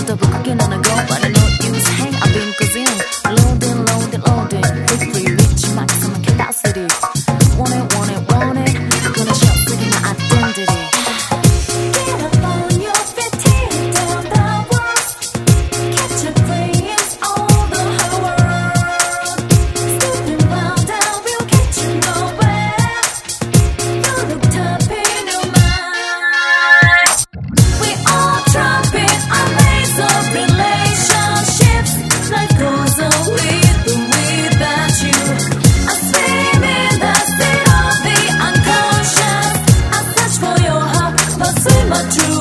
double cooking on the go, but I know my you